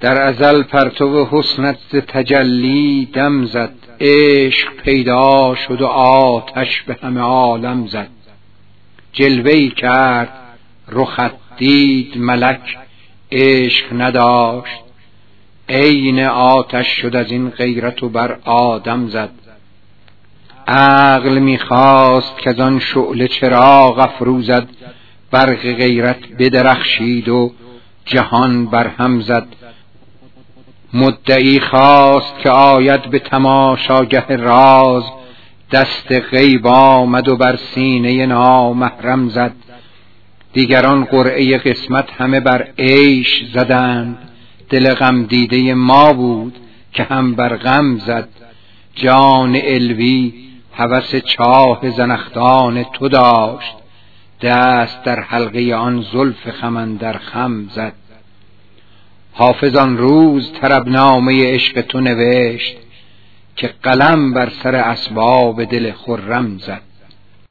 در ازل پرتو حسنت تجلی دم زد. عشق پیدا شد و آتش به همه عالم زد. جلوه کرد رخت دید ملک عشق نداشت. عین آتش شد از این غیرت و بر آدم زد. عقل می‌خواست که از آن شعله چراغ افروزد برق غیرت بدرخشید و جهان برهم زد. مدعی خواست که آید به تماشاگه راز. دست غیب آمد و بر سینه نامحرم زد. دیگران قرعه قسمت همه بر عیش زدند. دل غم دیده ما بود که هم بر غم زد. جان الوی هوس چاه زنختان تو داشت. دست در حلقه آن زلف خمن در خم زد. حافظ آن روز طربنامه عشق تو نوشت که قلم بر سر اسباب دل خرم زد.